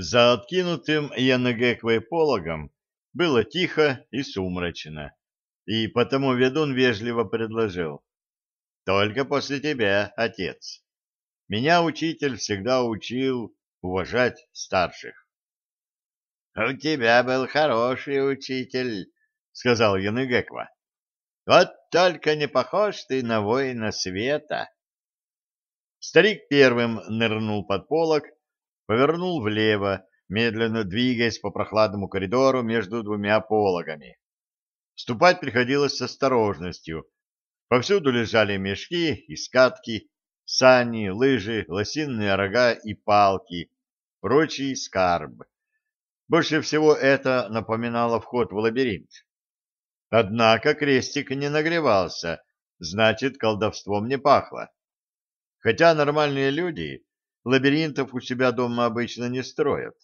За откинутым Янагеквой пологом было тихо и сумрачно, и потому ведун вежливо предложил. «Только после тебя, отец. Меня учитель всегда учил уважать старших». «У тебя был хороший учитель», — сказал Янагеква. «Вот только не похож ты на воина света». Старик первым нырнул под полог, повернул влево, медленно двигаясь по прохладному коридору между двумя пологами. Ступать приходилось с осторожностью. Повсюду лежали мешки и скатки, сани, лыжи, лосиные рога и палки, прочий скарб. Больше всего это напоминало вход в лабиринт. Однако крестик не нагревался, значит, колдовством не пахло. Хотя нормальные люди лабиринтов у себя дома обычно не строят.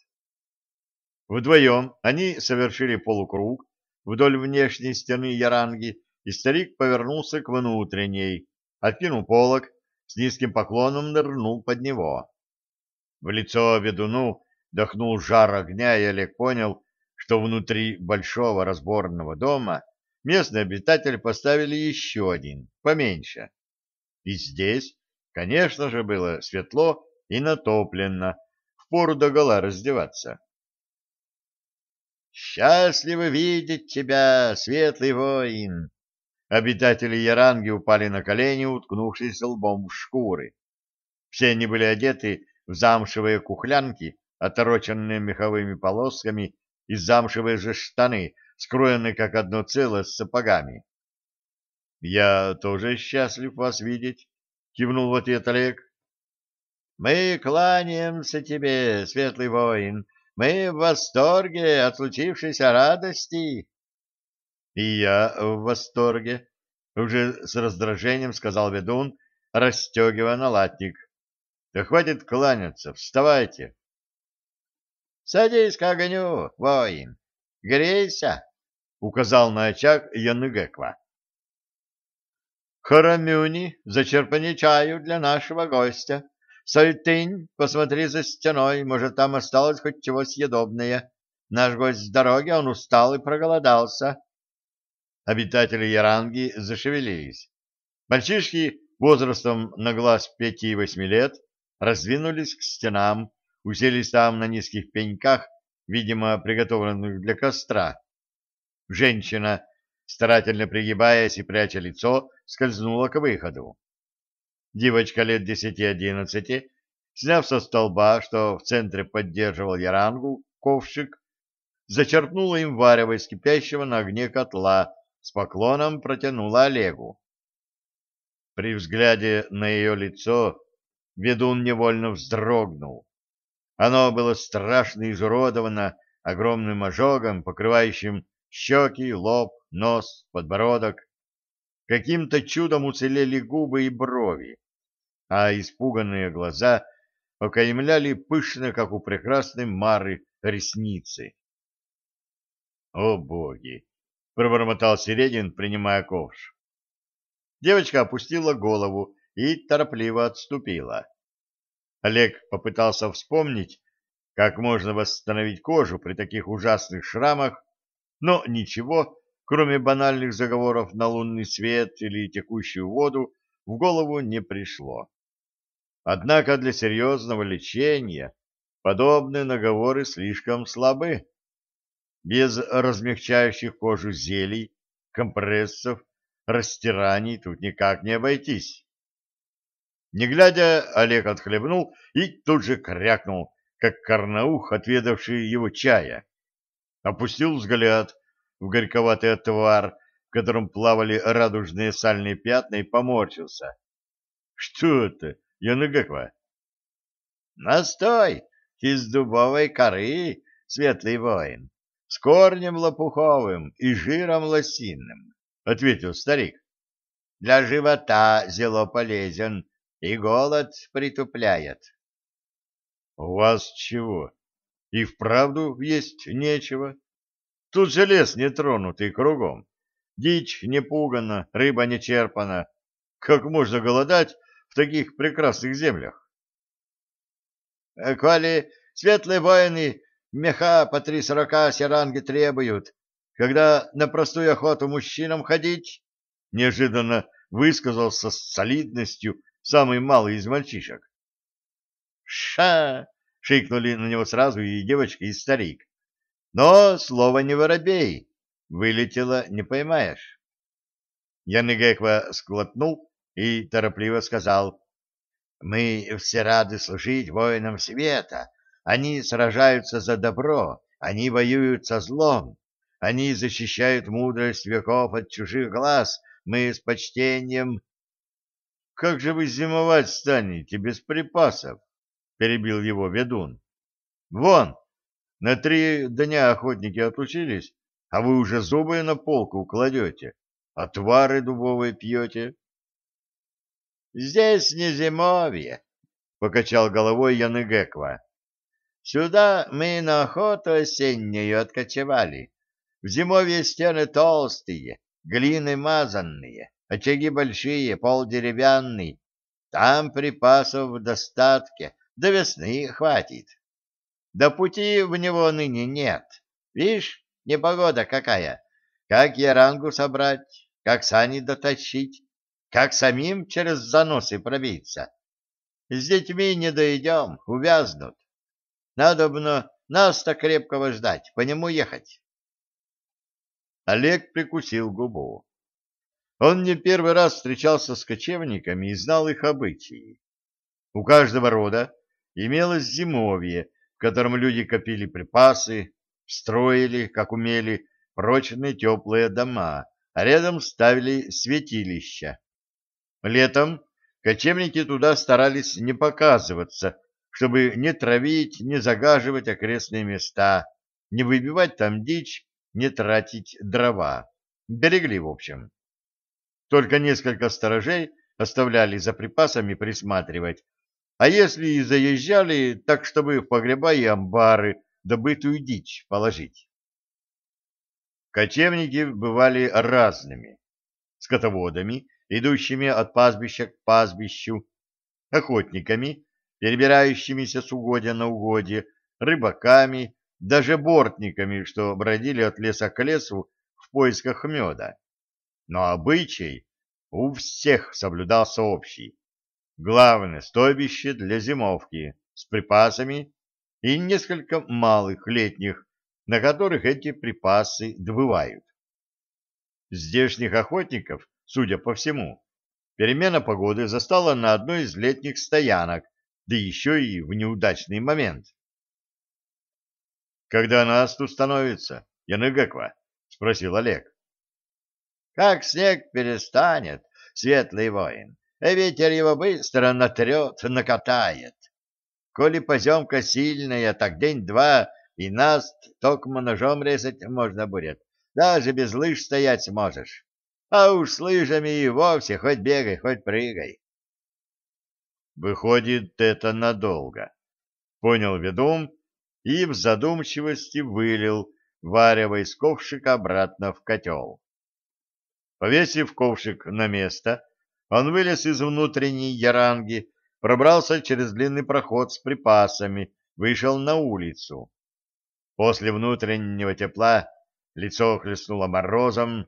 Вдвоем они совершили полукруг вдоль внешней стены яранги, и старик повернулся к внутренней, откинул полог, с низким поклоном нырнул под него. В лицо ведуну дохнул жар огня, и Олег понял, что внутри большого разборного дома местные обитатели поставили еще один, поменьше. И здесь, конечно же, было светло и натоплено, впору догола раздеваться. «Счастливо видеть тебя, светлый воин!» Обитатели Яранги упали на колени, уткнувшись лбом в шкуры. Все они были одеты в замшевые кухлянки, отороченные меховыми полосками, и замшевые же штаны, скроенные как одно целое с сапогами. — Я тоже счастлив вас видеть, — кивнул в ответ Олег. Мы кланяемся тебе, светлый воин, мы в восторге от случившейся радости. И я в восторге, уже с раздражением сказал ведун, расстегивая налатник. Да хватит кланяться, вставайте. Садись к огню, воин, грейся, указал на очаг Яныгеква. Харамюни, зачерпни чаю для нашего гостя. Сальтынь, посмотри за стеной, может, там осталось хоть чего съедобное. Наш гость с дороги, он устал и проголодался. Обитатели Яранги зашевелились. Мальчишки возрастом на глаз пяти и восьми лет раздвинулись к стенам, уселись там на низких пеньках, видимо, приготовленных для костра. Женщина, старательно пригибаясь и пряча лицо, скользнула к выходу. Девочка лет десяти-одиннадцати, сняв со столба, что в центре поддерживал ярангу, ковшик, зачерпнула им варево из кипящего на огне котла, с поклоном протянула Олегу. При взгляде на ее лицо ведун невольно вздрогнул. Оно было страшно изуродовано огромным ожогом, покрывающим щеки, лоб, нос, подбородок. Каким-то чудом уцелели губы и брови а испуганные глаза окаймляли пышно, как у прекрасной Мары, ресницы. «О, боги!» — пробормотал Середин, принимая ковш. Девочка опустила голову и торопливо отступила. Олег попытался вспомнить, как можно восстановить кожу при таких ужасных шрамах, но ничего, кроме банальных заговоров на лунный свет или текущую воду, в голову не пришло. Однако для серьезного лечения подобные наговоры слишком слабы. Без размягчающих кожу зелий, компрессов, растираний тут никак не обойтись. Не глядя, Олег отхлебнул и тут же крякнул, как карнаух, отведавший его чая. Опустил взгляд в горьковатый отвар, в котором плавали радужные сальные пятна, и поморщился. — Что это? Янугаква. Настой из дубовой коры, светлый воин, с корнем лопуховым и жиром лосиным, — ответил старик. Для живота зело полезен и голод притупляет. — У вас чего? И вправду есть нечего? Тут же лес нетронутый кругом. Дичь не пугана, рыба не черпана. Как можно голодать в таких прекрасных землях. — Коли Светлые воины меха по три сорока серанги требуют. Когда на простую охоту мужчинам ходить, неожиданно высказался с солидностью самый малый из мальчишек. «Ша!» — шикнули на него сразу и девочка, и старик. Но слово не воробей, вылетело не поймаешь. Яныгеква склотнул и торопливо сказал, «Мы все рады служить воинам света. Они сражаются за добро, они воюют со злом, они защищают мудрость веков от чужих глаз. Мы с почтением...» «Как же вы зимовать станете без припасов?» — перебил его ведун. «Вон, на три дня охотники отлучились, а вы уже зубы на полку кладете, отвары дубовые пьете. — Здесь не зимовье, — покачал головой Яныгеква. — Сюда мы на охоту осеннюю откочевали. В зимовье стены толстые, глины мазанные, очаги большие, пол деревянный. Там припасов в достатке, до весны хватит. Да пути в него ныне нет. Видишь, непогода какая. Как ярангу собрать, как сани дотащить, как самим через заносы пробиться. С детьми не дойдем, увязнут. Надобно нас-то крепкого ждать, по нему ехать. Олег прикусил губу. Он не первый раз встречался с кочевниками и знал их обычаи. У каждого рода имелось зимовье, в котором люди копили припасы, строили, как умели, прочные теплые дома, а рядом ставили святилища. Летом кочевники туда старались не показываться, чтобы не травить, не загаживать окрестные места, не выбивать там дичь, не тратить дрова. Берегли, в общем. Только несколько сторожей оставляли за припасами присматривать, а если и заезжали, так чтобы в погреба и амбары добытую дичь положить. Кочевники бывали разными. Скотоводами, идущими от пастбища к пастбищу, охотниками, перебирающимися с угодья на угодье, рыбаками, даже бортниками, что бродили от леса к лесу в поисках меда. Но обычай у всех соблюдался общий главное стойбище для зимовки с припасами и несколько малых летних, на которых эти припасы добывают. Здешних охотников, судя по всему, перемена погоды застала на одной из летних стоянок, да еще и в неудачный момент. «Когда нас тут становится, Яныгаква?» — спросил Олег. «Как снег перестанет, светлый воин, ветер его быстро натрет, накатает. Коли поземка сильная, так день-два, и нас токмо ножом резать можно будет. Даже без лыж стоять сможешь. А уж с лыжами и вовсе хоть бегай, хоть прыгай. Выходит, это надолго. Понял ведун и в задумчивости вылил варево из ковшика обратно в котел. Повесив ковшик на место, он вылез из внутренней яранги, пробрался через длинный проход с припасами, вышел на улицу. После внутреннего тепла лицо хлестнуло морозом,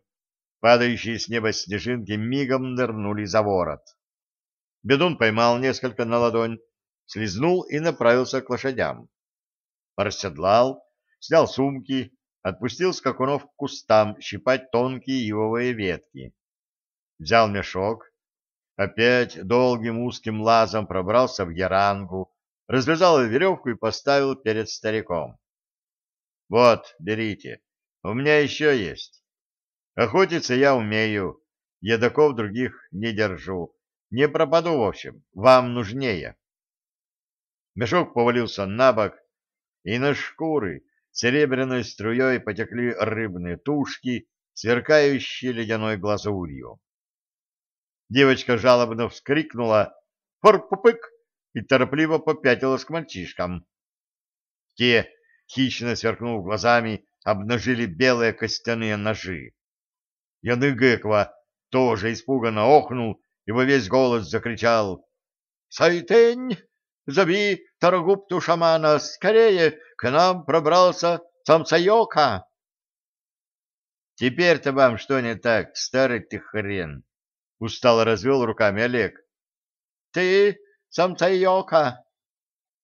падающие с неба снежинки мигом нырнули за ворот. Бедун поймал несколько на ладонь, слезнул и направился к лошадям. Расседлал, снял сумки, отпустил скакунов к кустам щипать тонкие ивовые ветки. Взял мешок, Опять долгим узким лазом пробрался в ярангу, развязал веревку и поставил перед стариком. — Вот, берите, у меня еще есть. Охотиться я умею, едоков других не держу. Не пропаду, в общем, вам нужнее. Мешок повалился на бок, и на шкуры серебряной струей потекли рыбные тушки, сверкающие ледяной глазурью. Девочка жалобно вскрикнула «Фор-пупык!» и торопливо попятилась к мальчишкам. Те, хищно сверкнув глазами, обнажили белые костяные ножи. Яныгеква тоже испуганно охнул и во весь голос закричал «Сайтень! зови Тарагупту шамана, скорее, к нам пробрался Самсайока. Теперь-то вам что не так, старый ты хрен? Устало развел руками Олег. Ты, Самсайока,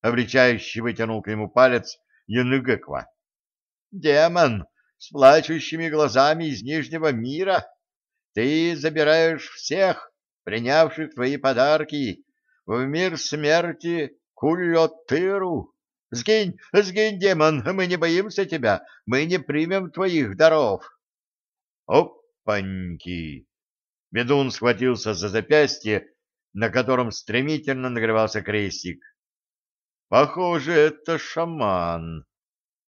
обличающий вытянул к нему палец Юныгаква. Демон с плачущими глазами из Нижнего мира. Ты забираешь всех, принявших твои подарки, в мир смерти Кульотыру. Сгинь, сгинь, демон, мы не боимся тебя, мы не примем твоих даров. Опаньки! Медун схватился за запястье, на котором стремительно нагревался крестик. Похоже, это шаман.